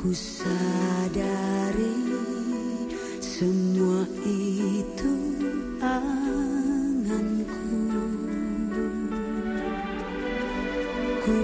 Ku sadari semua itu anganku. Ku